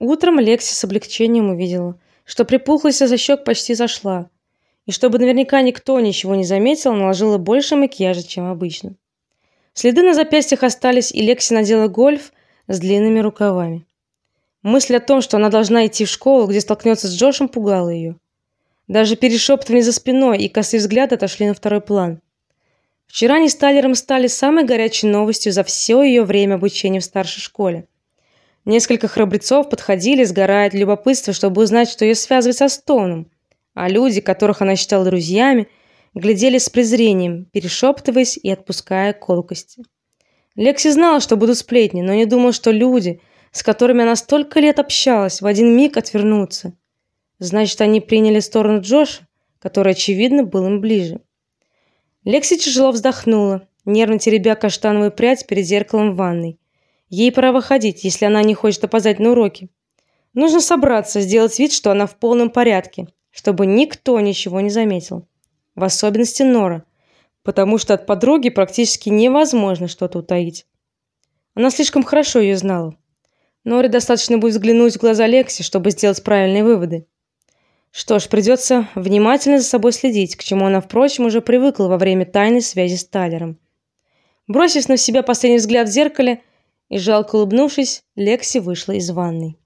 Утром Лекси с облегчением увидела, что припухлость за щек почти зашла, и чтобы наверняка никто ничего не заметил, наложила больше макияжа, чем обычно. Следы на запястьях остались, и Лекси надела гольф с длинными рукавами. Мысль о том, что она должна идти в школу, где столкнется с Джошем, пугала ее. Даже перешептывание за спиной и косые взгляды отошли на второй план. Вчера они с Тайлером стали самой горячей новостью за все ее время обучения в старшей школе. Несколько храбрецов подходили, сгорая от любопытства, чтобы узнать, что ее связывает со Стоуном, а люди, которых она считала друзьями, глядели с презрением, перешептываясь и отпуская колкости. Лекси знала, что будут сплетни, но не думала, что люди, с которыми она столько лет общалась, в один миг отвернутся. Значит, они приняли сторону Джоша, который очевидно был им ближе. Лекси тяжело вздохнула, нервно теребя каштановую прядь перед зеркалом в ванной. Ей пора выходить, если она не хочет опоздать на уроки. Нужно собраться, сделать вид, что она в полном порядке, чтобы никто ничего не заметил, в особенности Нора, потому что от подруги практически невозможно что-то утаить. Она слишком хорошо ее знала. Норе достаточно будет взглянуть в глаза Лекси, чтобы сделать правильные выводы. Что ж, придется внимательно за собой следить, к чему она, впрочем, уже привыкла во время тайной связи с Тайлером. Бросив на себя последний взгляд в зеркале, и жалко улыбнувшись, Лекси вышла из ванной.